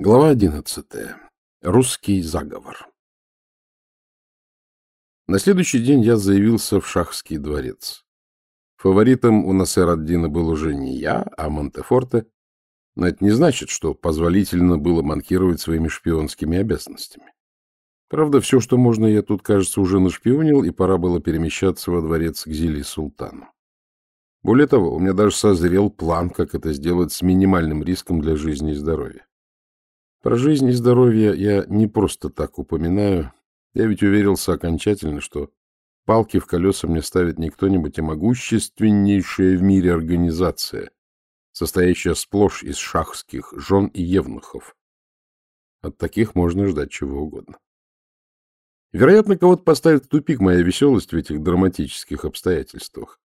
Глава одиннадцатая. Русский заговор. На следующий день я заявился в Шахский дворец. Фаворитом у Насер ад был уже не я, а Монтефорте, но это не значит, что позволительно было манкировать своими шпионскими обязанностями. Правда, все, что можно, я тут, кажется, уже нашпионил, и пора было перемещаться во дворец к Зили Султану. Более того, у меня даже созрел план, как это сделать с минимальным риском для жизни и здоровья. Про жизнь и здоровье я не просто так упоминаю. Я ведь уверился окончательно, что палки в колеса мне ставит не кто-нибудь, а могущественнейшая в мире организация, состоящая сплошь из шахских жен и евнухов. От таких можно ждать чего угодно. Вероятно, кого-то поставит в тупик моя веселость в этих драматических обстоятельствах.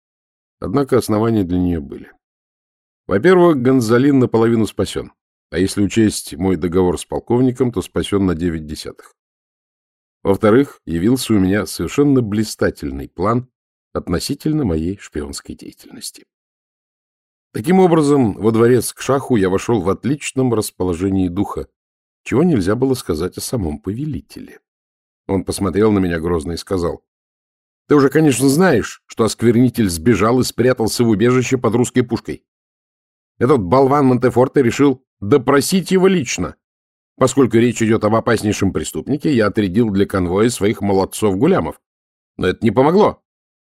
Однако основания для нее были. Во-первых, Гонзалин наполовину спасен. А если учесть мой договор с полковником, то спасен на девять десятых. Во-вторых, явился у меня совершенно блистательный план относительно моей шпионской деятельности. Таким образом, во дворец к шаху я вошел в отличном расположении духа, чего нельзя было сказать о самом повелителе. Он посмотрел на меня грозно и сказал, — Ты уже, конечно, знаешь, что осквернитель сбежал и спрятался в убежище под русской пушкой. Этот болван Монтефорте решил допросить его лично. Поскольку речь идет об опаснейшем преступнике, я отрядил для конвоя своих молодцов-гулямов. Но это не помогло.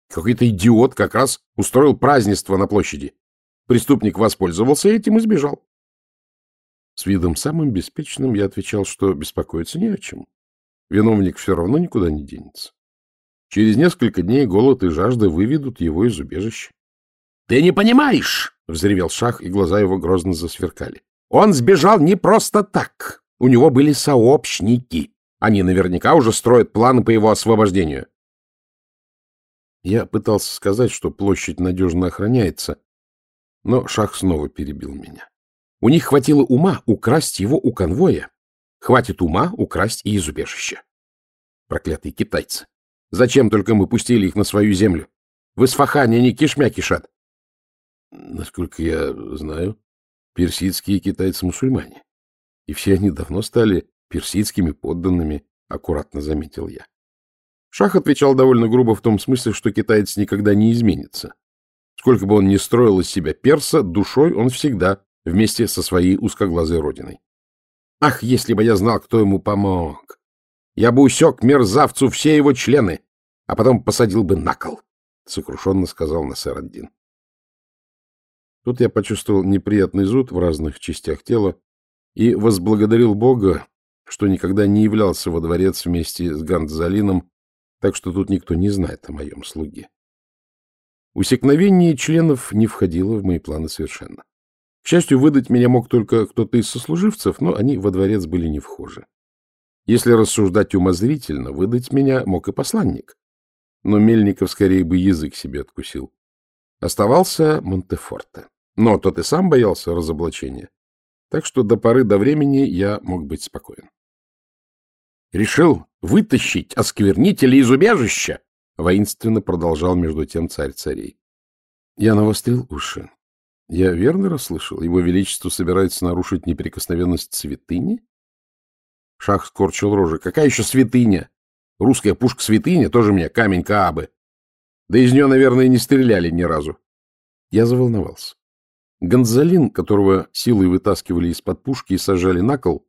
Какой-то идиот как раз устроил празднество на площади. Преступник воспользовался этим и сбежал. С видом самым беспечным я отвечал, что беспокоиться не о чем. Виновник все равно никуда не денется. Через несколько дней голод и жажда выведут его из убежища. — Ты не понимаешь! — взревел Шах, и глаза его грозно засверкали. Он сбежал не просто так. У него были сообщники. Они наверняка уже строят планы по его освобождению. Я пытался сказать, что площадь надежно охраняется, но Шах снова перебил меня. У них хватило ума украсть его у конвоя. Хватит ума украсть и из убежища. Проклятые китайцы! Зачем только мы пустили их на свою землю? В Исфахане они кишмя кишат. Насколько я знаю, персидские китайцы-мусульмане. И все они давно стали персидскими подданными, аккуратно заметил я. Шах отвечал довольно грубо в том смысле, что китаец никогда не изменится. Сколько бы он ни строил из себя перса, душой он всегда вместе со своей узкоглазой родиной. Ах, если бы я знал, кто ему помог! Я бы усек мерзавцу все его члены, а потом посадил бы на кол, — сокрушенно сказал Насер Аддин. Тут я почувствовал неприятный зуд в разных частях тела и возблагодарил Бога, что никогда не являлся во дворец вместе с Гандзалином, так что тут никто не знает о моем слуге. Усекновение членов не входило в мои планы совершенно. К счастью, выдать меня мог только кто-то из сослуживцев, но они во дворец были не вхожи. Если рассуждать умозрительно, выдать меня мог и посланник. Но Мельников скорее бы язык себе откусил. Оставался Монтефорте. Но тот и сам боялся разоблачения. Так что до поры до времени я мог быть спокоен. «Решил вытащить осквернителя из убежища!» — воинственно продолжал между тем царь царей. Я навострил уши. Я верно расслышал? Его Величество собирается нарушить неприкосновенность святыни? Шах скорчил рожи. Какая еще святыня? Русская пушка-святыня, тоже мне камень Каабы. Да из нее, наверное, не стреляли ни разу. Я заволновался. Гонзалин, которого силой вытаскивали из-под пушки и сажали на кол,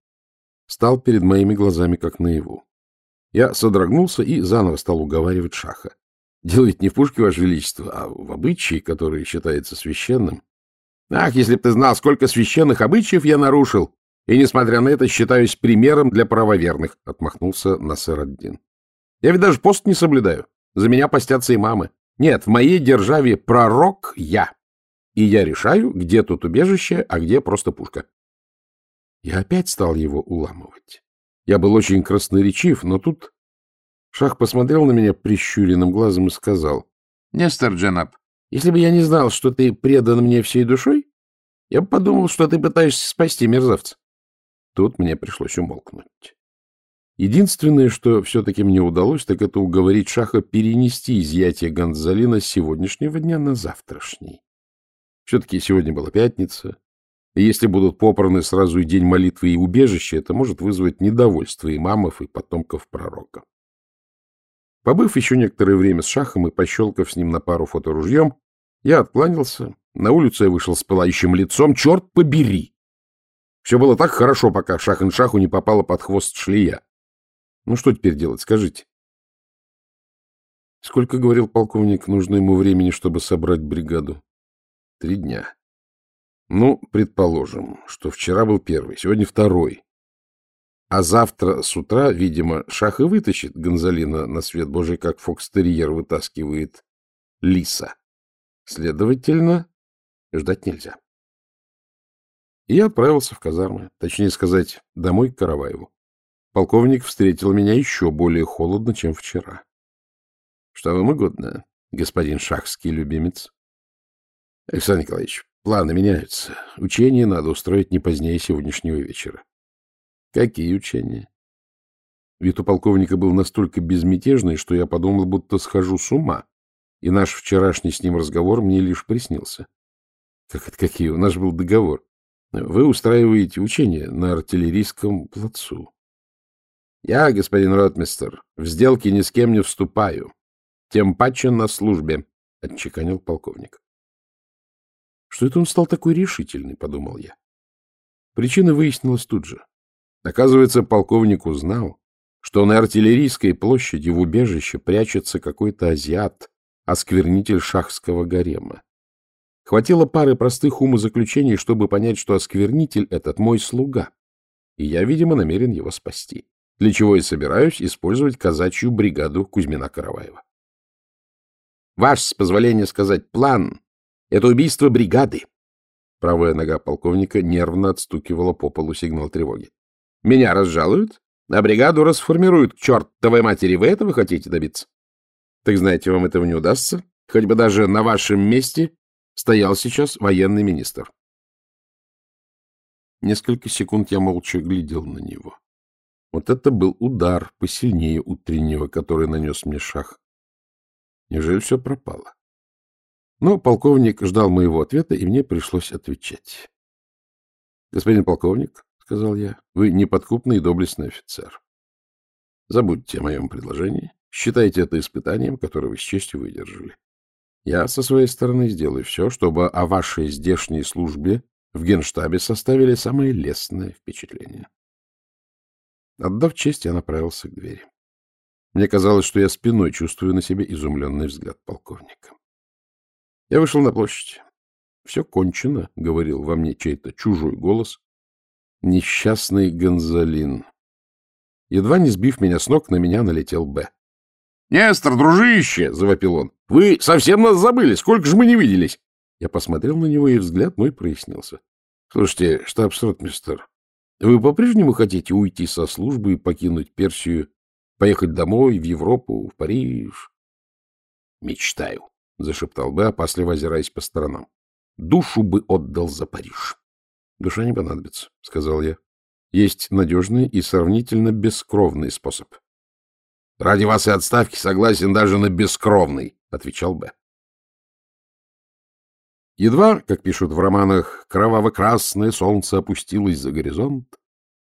стал перед моими глазами как наяву. Я содрогнулся и заново стал уговаривать Шаха. Дело ведь не в пушке, Ваше Величество, а в обычае, который считается священным. Ах, если б ты знал, сколько священных обычаев я нарушил, и, несмотря на это, считаюсь примером для правоверных, — отмахнулся Насер Аддин. Я ведь даже пост не соблюдаю. За меня постятся и мамы. Нет, в моей державе пророк я и я решаю, где тут убежище, а где просто пушка. Я опять стал его уламывать. Я был очень красноречив, но тут Шах посмотрел на меня прищуренным глазом и сказал, — Нестор Дженаб, если бы я не знал, что ты предан мне всей душой, я бы подумал, что ты пытаешься спасти мерзавца. Тут мне пришлось умолкнуть. Единственное, что все-таки мне удалось, так это уговорить Шаха перенести изъятие Гонзалина с сегодняшнего дня на завтрашний. Все-таки сегодня была пятница, И если будут попраны сразу и день молитвы и убежища, это может вызвать недовольство имамов и потомков пророка. Побыв еще некоторое время с шахом и пощелкав с ним на пару фоторужьем, я откланялся. На улицу я вышел с пылающим лицом. Черт побери! Все было так хорошо, пока шах-ин-шаху не попала под хвост шлея. Ну, что теперь делать, скажите? Сколько, говорил полковник, нужно ему времени, чтобы собрать бригаду? Три дня. Ну, предположим, что вчера был первый, сегодня второй. А завтра с утра, видимо, Шах и вытащит Гонзалина на свет Божий, как фокстерьер вытаскивает лиса. Следовательно, ждать нельзя. И я отправился в казармы, точнее сказать, домой к Караваеву. Полковник встретил меня еще более холодно, чем вчера. — Что вам угодно, господин шахский любимец? — Александр Николаевич, планы меняются. Учения надо устроить не позднее сегодняшнего вечера. Какие учения? Вид у полковника был настолько безмятежный, что я подумал, будто схожу с ума, и наш вчерашний с ним разговор мне лишь приснился. Как это какие? У нас был договор. Вы устраиваете учения на артиллерийском плацу. Я, господин ротмистер, в сделки ни с кем не вступаю. Тем паче на службе, — отчеканил полковник. Что это он стал такой решительный, — подумал я. Причина выяснилась тут же. Оказывается, полковник узнал, что на артиллерийской площади в убежище прячется какой-то азиат, осквернитель шахского гарема. Хватило пары простых умозаключений, чтобы понять, что осквернитель этот мой слуга, и я, видимо, намерен его спасти, для чего и собираюсь использовать казачью бригаду Кузьмина-Караваева. Ваш, с позволения сказать, план — это убийство бригады. Правая нога полковника нервно отстукивала по полу сигнал тревоги. Меня разжалуют, а бригаду расформируют к чертовой матери. Вы этого хотите добиться? Так знаете, вам этого не удастся. Хоть бы даже на вашем месте стоял сейчас военный министр. Несколько секунд я молча глядел на него. Вот это был удар посильнее утреннего, который нанес мне шах. Неужели все пропало? Но полковник ждал моего ответа, и мне пришлось отвечать. — Господин полковник, — сказал я, — вы неподкупный и доблестный офицер. Забудьте о моем предложении. Считайте это испытанием, которое вы с честью выдержали. Я со своей стороны сделаю все, чтобы о вашей здешней службе в генштабе составили самое лестное впечатление. Отдав честь, я направился к двери. Мне казалось, что я спиной чувствую на себе изумленный взгляд полковника. Я вышел на площадь. — Все кончено, — говорил во мне чей-то чужой голос, Несчастный Гонзалин. Едва не сбив меня с ног, на меня налетел Б. — Нестор, дружище! — завопил он. — Вы совсем нас забыли! Сколько же мы не виделись! Я посмотрел на него, и взгляд мой прояснился. — Слушайте, штабс-ротмистер, вы по-прежнему хотите уйти со службы и покинуть Персию, поехать домой, в Европу, в Париж? — Мечтаю, — зашептал Б, опасливо озираясь по сторонам. — Душу бы отдал за Париж. — Душа не понадобится, — сказал я. — Есть надежный и сравнительно бескровный способ. — Ради вас и отставки согласен даже на бескровный, — отвечал Б. Едва, как пишут в романах, кроваво-красное солнце опустилось за горизонт,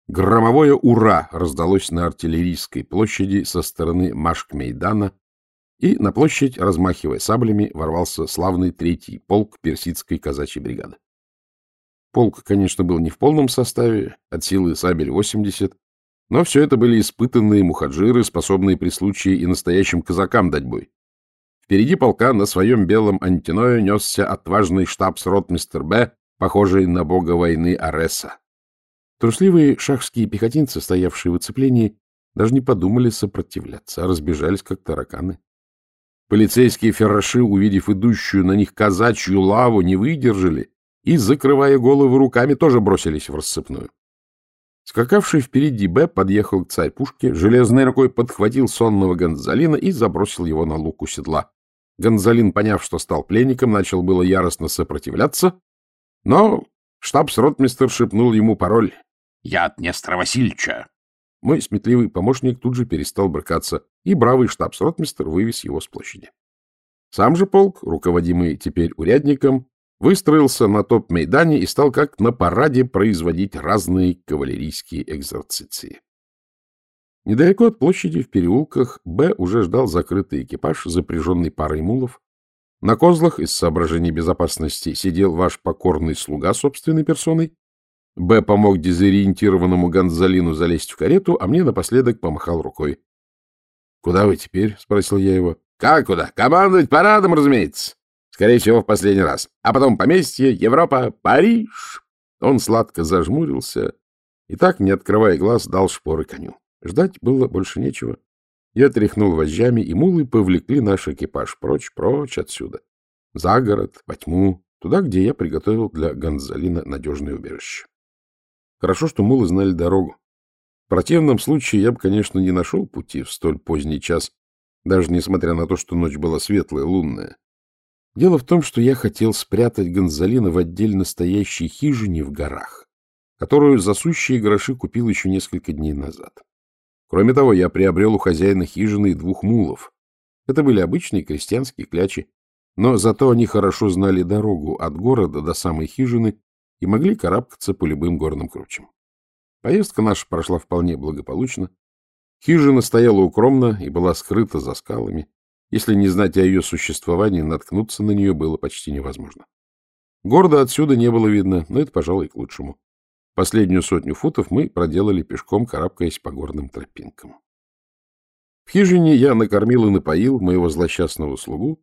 громовое «Ура!» раздалось на артиллерийской площади со стороны Машк-Мейдана, и на площадь, размахивая саблями, ворвался славный третий полк персидской казачьей бригады. Полк, конечно, был не в полном составе, от силы сабель 80, но все это были испытанные мухаджиры, способные при случае и настоящим казакам дать бой. Впереди полка на своем белом антиное несся отважный штабс-ротмистер Б, похожий на бога войны Ареса. Трусливые шахские пехотинцы, стоявшие в оцеплении, даже не подумали сопротивляться, а разбежались, как тараканы. Полицейские ферраши, увидев идущую на них казачью лаву, не выдержали и, закрывая головы руками, тоже бросились в рассыпную. Скакавший впереди Б подъехал к царь-пушке, железной рукой подхватил сонного Гонзалина и забросил его на луку седла. Гонзалин, поняв, что стал пленником, начал было яростно сопротивляться, но штабс-ротмистер шепнул ему пароль «Я от Нестора Васильевича». Мой сметливый помощник тут же перестал брыкаться, и бравый штабс-ротмистер вывез его с площади. Сам же полк, руководимый теперь урядником, выстроился на топ-мейдане и стал как на параде производить разные кавалерийские экзерциции. Недалеко от площади в переулках Б уже ждал закрытый экипаж, запряженный парой мулов. На козлах из соображений безопасности сидел ваш покорный слуга собственной персоной. Б помог дезориентированному Гонзалину залезть в карету, а мне напоследок помахал рукой. — Куда вы теперь? — спросил я его. — Как куда? Командовать парадом, разумеется. Скорее всего, в последний раз. А потом поместье, Европа, Париж. Он сладко зажмурился и так, не открывая глаз, дал шпоры коню. Ждать было больше нечего. Я тряхнул вожжами, и мулы повлекли наш экипаж прочь, прочь отсюда. За город, по тьму, туда, где я приготовил для Гонзалина надежное убежище. Хорошо, что мулы знали дорогу. В противном случае я бы, конечно, не нашел пути в столь поздний час, даже несмотря на то, что ночь была светлая, лунная. Дело в том, что я хотел спрятать Гонзалина в отдельно стоящей хижине в горах, которую за сущие гроши купил еще несколько дней назад. Кроме того, я приобрел у хозяина хижины двух мулов. Это были обычные крестьянские клячи, но зато они хорошо знали дорогу от города до самой хижины и могли карабкаться по любым горным кручам. Поездка наша прошла вполне благополучно. Хижина стояла укромно и была скрыта за скалами. Если не знать о ее существовании, наткнуться на нее было почти невозможно. Города отсюда не было видно, но это, пожалуй, к лучшему. Последнюю сотню футов мы проделали пешком, карабкаясь по горным тропинкам. В хижине я накормил и напоил моего злосчастного слугу,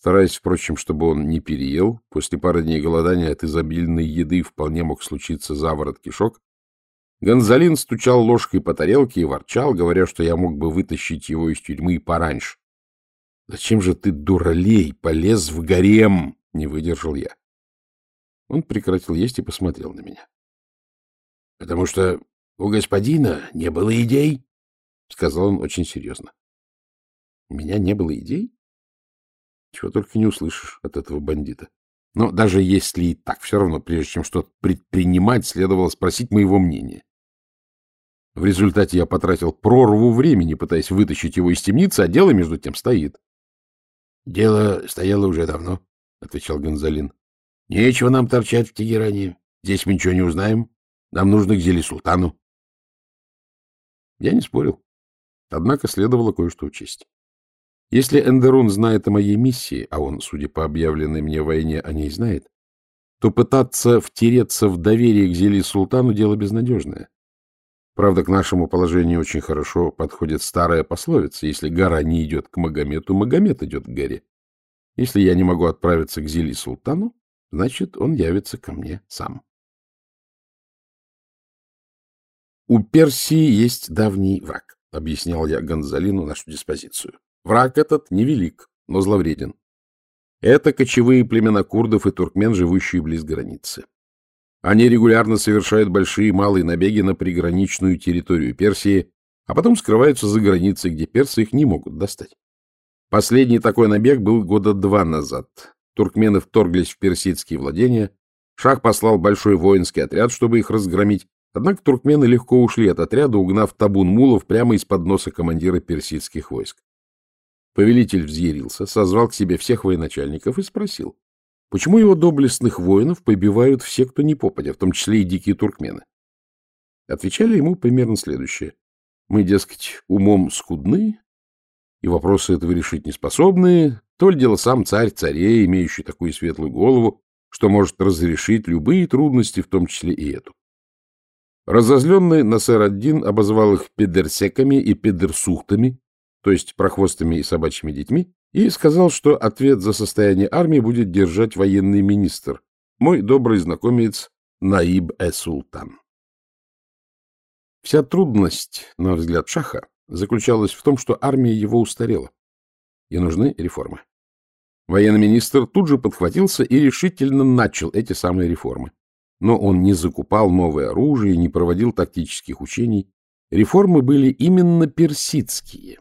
стараясь, впрочем, чтобы он не переел. После пары дней голодания от изобильной еды вполне мог случиться заворот кишок. Гонзалин стучал ложкой по тарелке и ворчал, говоря, что я мог бы вытащить его из тюрьмы пораньше. — Зачем же ты, дуралей, полез в гарем? — не выдержал я. Он прекратил есть и посмотрел на меня. — Потому что у господина не было идей, — сказал он очень серьезно. — У меня не было идей? Чего только не услышишь от этого бандита. Но даже если и так, все равно, прежде чем что-то предпринимать, следовало спросить моего мнения. В результате я потратил прорву времени, пытаясь вытащить его из темницы, а дело между тем стоит. — Дело стояло уже давно, — отвечал Гонзалин. — Нечего нам торчать в Тегеране. Здесь мы ничего не узнаем. Нам нужно к Зели-Султану. Я не спорил. Однако следовало кое-что учесть. Если Эндерун знает о моей миссии, а он, судя по объявленной мне войне, о ней знает, то пытаться втереться в доверие к Зели-Султану — дело безнадежное. Правда, к нашему положению очень хорошо подходит старая пословица. Если гора не идет к Магомету, Магомет идет к горе. Если я не могу отправиться к Зели-Султану, значит, он явится ко мне сам. У Персии есть давний враг, — объяснял я Гонзалину нашу диспозицию. Враг этот невелик, но зловреден. Это кочевые племена курдов и туркмен, живущие близ границы. Они регулярно совершают большие и малые набеги на приграничную территорию Персии, а потом скрываются за границей, где персы их не могут достать. Последний такой набег был года два назад. Туркмены вторглись в персидские владения, Шах послал большой воинский отряд, чтобы их разгромить, Однако туркмены легко ушли от отряда, угнав табун мулов прямо из-под носа командира персидских войск. Повелитель взъярился, созвал к себе всех военачальников и спросил, почему его доблестных воинов побивают все, кто не попадя, в том числе и дикие туркмены. Отвечали ему примерно следующее. Мы, дескать, умом скудны, и вопросы этого решить не способны, то ли дело сам царь царей, имеющий такую светлую голову, что может разрешить любые трудности, в том числе и эту. Разозленный Насер Аддин обозвал их педерсеками и педерсухтами, то есть прохвостами и собачьими детьми, и сказал, что ответ за состояние армии будет держать военный министр, мой добрый знакомец Наиб э-Султан. Вся трудность, на взгляд Шаха, заключалась в том, что армия его устарела, и нужны реформы. Военный министр тут же подхватился и решительно начал эти самые реформы. Но он не закупал новое оружие, не проводил тактических учений. Реформы были именно персидские.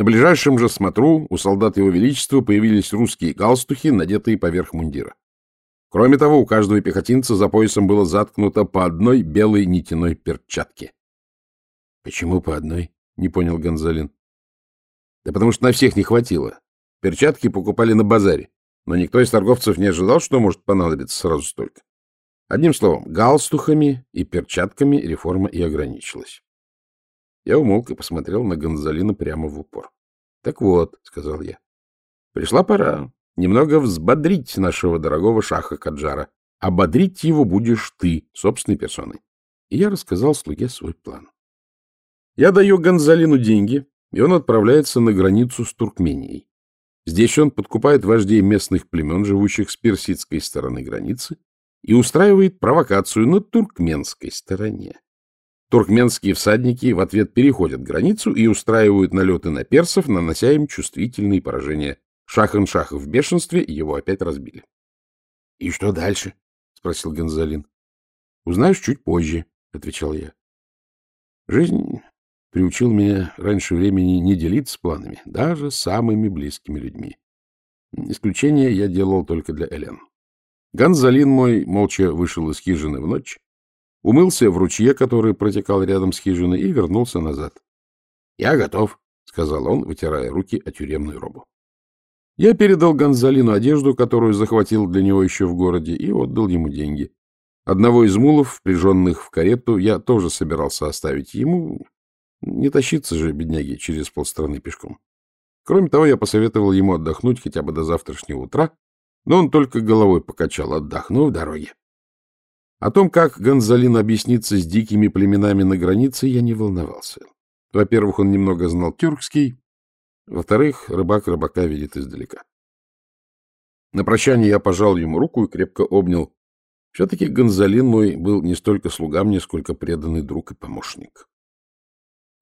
На ближайшем же смотру у солдат его величества появились русские галстухи, надетые поверх мундира. Кроме того, у каждого пехотинца за поясом было заткнуто по одной белой нитяной перчатке. — Почему по одной? — не понял Гонзалин. — Да потому что на всех не хватило. Перчатки покупали на базаре. но никто из торговцев не ожидал, что может понадобиться сразу столько. Одним словом, галстухами и перчатками реформа и ограничилась. Я умолк и посмотрел на Гонзалина прямо в упор. — Так вот, — сказал я, — пришла пора немного взбодрить нашего дорогого шаха Каджара. Ободрить его будешь ты, собственной персоной. И я рассказал слуге свой план. Я даю Гонзалину деньги, и он отправляется на границу с Туркменией. Здесь он подкупает вождей местных племен, живущих с персидской стороны границы, и устраивает провокацию на туркменской стороне. Туркменские всадники в ответ переходят границу и устраивают налеты на персов, нанося им чувствительные поражения. Шахан-Шах в бешенстве, его опять разбили. — И что дальше? — спросил Гонзалин. — Узнаешь чуть позже, — отвечал я. Жизнь приучил меня раньше времени не делиться планами, даже с самыми близкими людьми. Исключение я делал только для Элен. Гонзалин мой молча вышел из хижины в ночь, умылся в ручье, который протекал рядом с хижиной, и вернулся назад. — Я готов, — сказал он, вытирая руки о тюремную робу. Я передал Гонзалину одежду, которую захватил для него еще в городе, и отдал ему деньги. Одного из мулов, впряженных в карету, я тоже собирался оставить ему, не тащиться же, бедняги, через полстраны пешком. Кроме того, я посоветовал ему отдохнуть хотя бы до завтрашнего утра, но он только головой покачал, отдохну в дороге. О том, как Гонзалин объяснится с дикими племенами на границе, я не волновался. Во-первых, он немного знал тюркский, во-вторых, рыбак рыбака видит издалека. На прощание я пожал ему руку и крепко обнял. Все-таки Гонзалин мой был не столько слуга мне, сколько преданный друг и помощник.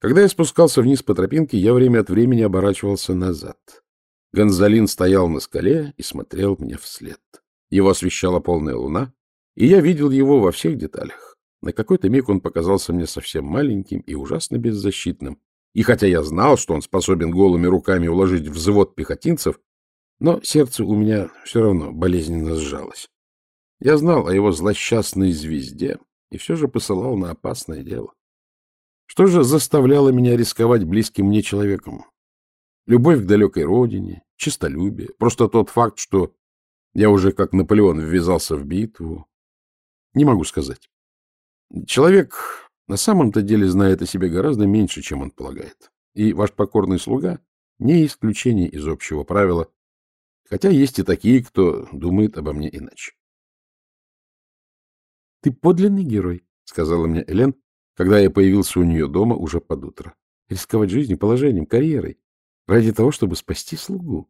Когда я спускался вниз по тропинке, я время от времени оборачивался назад. Гонзалин стоял на скале и смотрел мне вслед. Его освещала полная луна, и я видел его во всех деталях. На какой-то миг он показался мне совсем маленьким и ужасно беззащитным. И хотя я знал, что он способен голыми руками уложить взвод пехотинцев, но сердце у меня все равно болезненно сжалось. Я знал о его злосчастной звезде и все же посылал на опасное дело. Что же заставляло меня рисковать близким мне человеком? Любовь к далекой родине, честолюбие, просто тот факт, что я уже как Наполеон ввязался в битву. Не могу сказать. Человек на самом-то деле знает о себе гораздо меньше, чем он полагает. И ваш покорный слуга не исключение из общего правила, хотя есть и такие, кто думает обо мне иначе. — Ты подлинный герой, — сказала мне Элен, когда я появился у нее дома уже под утро. Рисковать жизнью, положением, карьерой ради того, чтобы спасти слугу.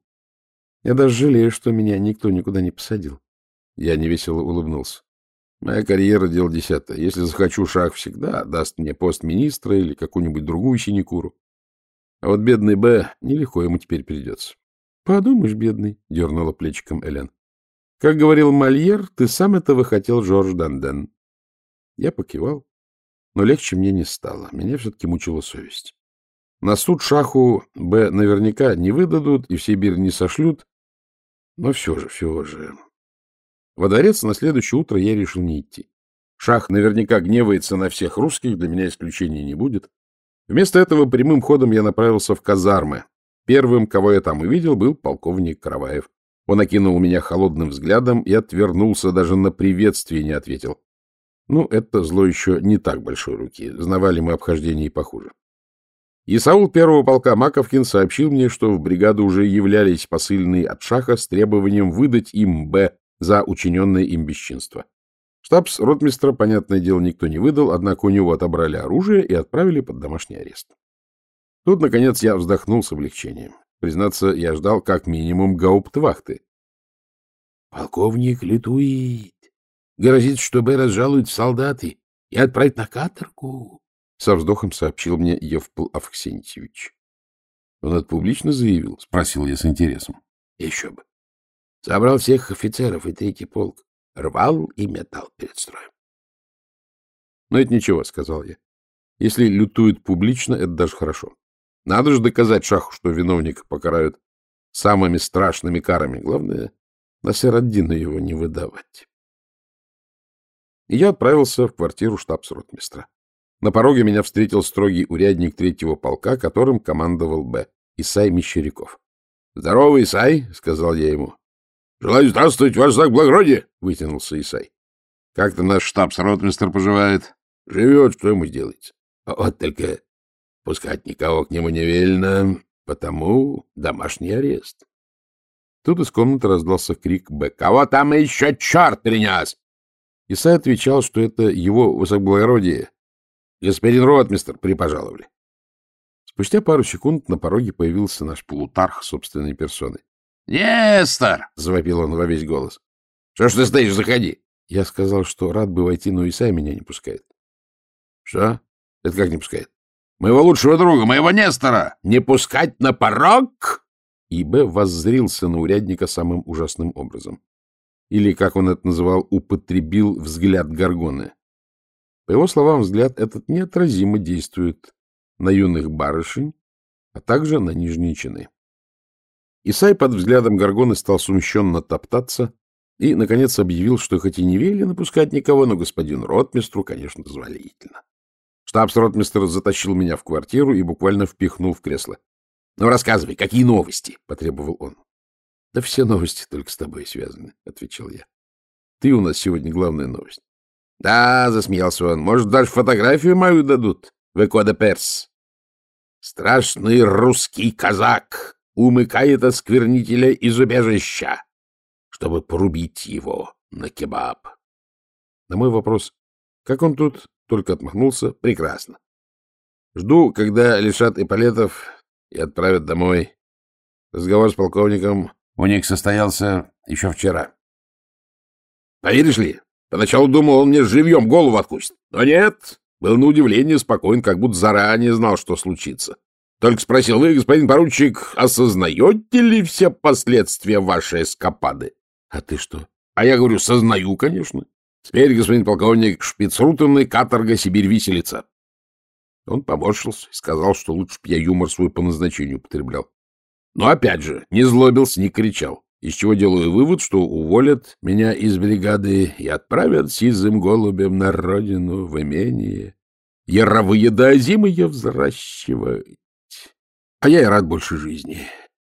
Я даже жалею, что меня никто никуда не посадил. Я невесело улыбнулся. Моя карьера — дело десятое. Если захочу, шах всегда даст мне пост министра или какую-нибудь другую синекуру. А вот бедный Б, нелегко ему теперь придется. — Подумаешь, бедный, — дернула плечиком Элен. — Как говорил Мольер, ты сам этого хотел, Жорж Данден. Я покивал, но легче мне не стало. Меня все-таки мучила совесть. На суд шаху Б наверняка не выдадут и в Сибирь не сошлют. Но все же, все же. Во дворец на следующее утро я решил не идти. Шах наверняка гневается на всех русских, для меня исключения не будет. Вместо этого прямым ходом я направился в казармы. Первым, кого я там увидел, был полковник Караваев. Он окинул меня холодным взглядом и отвернулся, даже на приветствие не ответил. Ну, это зло еще не так большой руки. Знавали мы обхождение и похуже. Исаул первого полка Маковкин сообщил мне, что в бригаду уже являлись посыльные от Шаха с требованием выдать им Б за учиненное им бесчинство. Штабс ротмистра, понятное дело, никто не выдал, однако у него отобрали оружие и отправили под домашний арест. Тут, наконец, я вздохнул с облегчением. Признаться, я ждал как минимум гауптвахты. — Полковник летует, Грозит, что Б разжалуют в солдаты и отправят на каторгу, — со вздохом сообщил мне Евпл Авксентьевич. — Он это публично заявил? — спросил я с интересом. — Еще бы. Собрал всех офицеров и третий полк. Рвал и метал перед строем. — Но это ничего, — сказал я. Если лютуют публично, это даже хорошо. Надо же доказать шаху, что виновника покарают самыми страшными карами. Главное, на Сераддина его не выдавать и я отправился в квартиру штабс-ротмистра. На пороге меня встретил строгий урядник третьего полка, которым командовал Б. Исай Мещеряков. — Здорово, Исай, — сказал я ему. — Желаю здравствовать, ваш знак благородия! — вытянулся Исай. — Как там наш штабс-ротмистр поживает? — Живет, что ему сделать? А вот только пускать никого к нему не велено, потому домашний арест. Тут из комнаты раздался крик Б. «Кого там еще черт принес?» Исай отвечал, что это его высокоблагородие. Господин ротмистр припожаловали. Спустя пару секунд на пороге появился наш полутарх собственной персоной. «Нестор!» — завопил он во весь голос. «Что ж ты стоишь? Заходи!» Я сказал, что рад бы войти, но Исай меня не пускает. «Что? Это как не пускает?» «Моего лучшего друга, моего Нестора! Не пускать на порог?» И Б. воззрился на урядника самым ужасным образом. Или, как он это называл, употребил взгляд Гаргоны. По его словам, взгляд этот неотразимо действует на юных барышень, а также на нижние чины. Исай под взглядом Гаргоны стал сумщенно топтаться и, наконец, объявил, что хоть и не велено напускать никого, но господин ротмистру, конечно, дозволительно. Штабс-ротмистр затащил меня в квартиру и буквально впихнул в кресло. — Ну, рассказывай, какие новости? — потребовал он. — Да все новости только с тобой связаны, — отвечал я. — Ты у нас сегодня главная новость. — Да, — засмеялся он, — может, даже фотографию мою дадут в Экода Перс. Страшный русский казак умыкает осквернителя из убежища, чтобы порубить его на кебаб. На мой вопрос, как он тут, только отмахнулся, прекрасно. Жду, когда лишат эполетов и отправят домой. Разговор с полковником у них состоялся еще вчера. Поверишь ли, поначалу думал, он мне живьем голову откусит. Но нет, был на удивление спокоен, как будто заранее знал, что случится. Только спросил, вы, господин поручик, осознаете ли все последствия вашей эскапады? А ты что? А я говорю, сознаю, конечно. Теперь, господин полковник, шпицрутанный каторга Сибирь виселица. Он поморщился и сказал, что лучше б я юмор свой по назначению употреблял. Но опять же, не злобился, не кричал. Из чего делаю вывод, что уволят меня из бригады и отправят сизым голубем на родину в имение. Яровые да зимы взращивать. А я и рад больше жизни.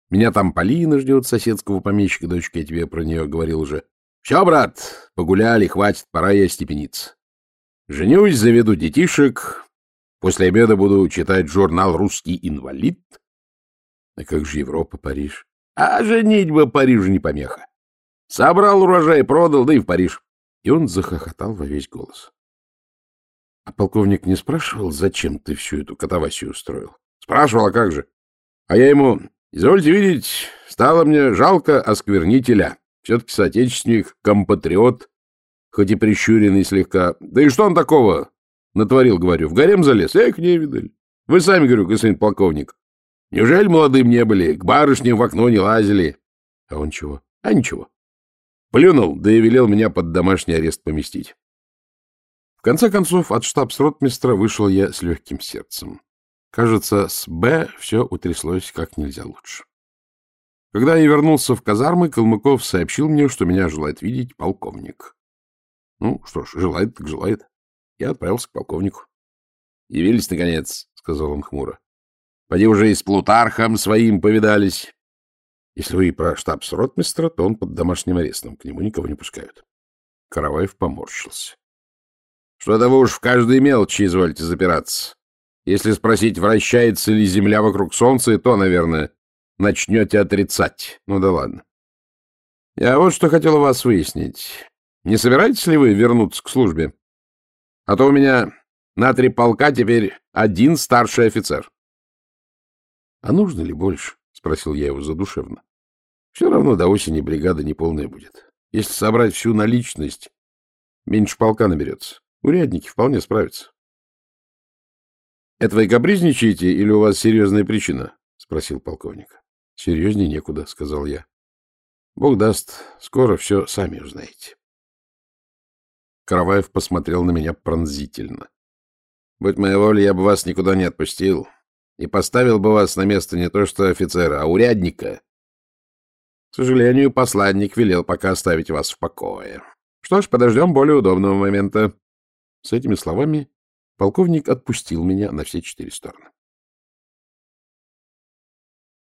Меня там Полина ждет, соседского помещика, дочка, я тебе про нее говорил уже. Все, брат, погуляли, хватит, пора я степениться. Женюсь, заведу детишек. После обеда буду читать журнал «Русский инвалид». А как же Европа, Париж? А женитьба Парижу не помеха. Собрал урожай, продал, да и в Париж. И он захохотал во весь голос. А полковник не спрашивал, зачем ты всю эту катавасию устроил? Спрашивал, а как же? А я ему, извольте видеть, стало мне жалко осквернителя. Все-таки соотечественник, компатриот, хоть и прищуренный слегка. Да и что он такого натворил, говорю? В гарем залез? Эх, не видали. Вы сами, говорю, господин полковник. Неужели молодым не были? К барышням в окно не лазили. А он чего? А ничего. Плюнул, да и велел меня под домашний арест поместить. В конце концов, от штабс-ротмистра вышел я с легким сердцем. Кажется, с Б все утряслось как нельзя лучше. Когда я вернулся в казармы, Калмыков сообщил мне, что меня желает видеть полковник. Ну, что ж, желает так желает. Я отправился к полковнику. — Явились, наконец, — сказал он хмуро. — Поди уже и с Плутархом своим повидались. Если вы и про штабс-ротмистра, то он под домашним арестом, к нему никого не пускают. Караваев поморщился. — Что-то вы уж в каждой мелочи изволите запираться. Если спросить, вращается ли Земля вокруг Солнца, то, наверное, начнете отрицать. Ну да ладно. Я вот что хотел у вас выяснить. Не собираетесь ли вы вернуться к службе? А то у меня на три полка теперь один старший офицер. — А нужно ли больше? — спросил я его задушевно. — Все равно до осени бригада неполная будет. Если собрать всю наличность, меньше полка наберется. Урядники вполне справятся. Это вы капризничаете или у вас серьезная причина? — спросил полковник. — Серьезнее некуда, — сказал я. — Бог даст, скоро все сами узнаете. Караваев посмотрел на меня пронзительно. — Будь моя воля, я бы вас никуда не отпустил и поставил бы вас на место не то что офицера, а урядника. К сожалению, посланник велел пока оставить вас в покое. Что ж, подождем более удобного момента. С этими словами Полковник отпустил меня на все четыре стороны.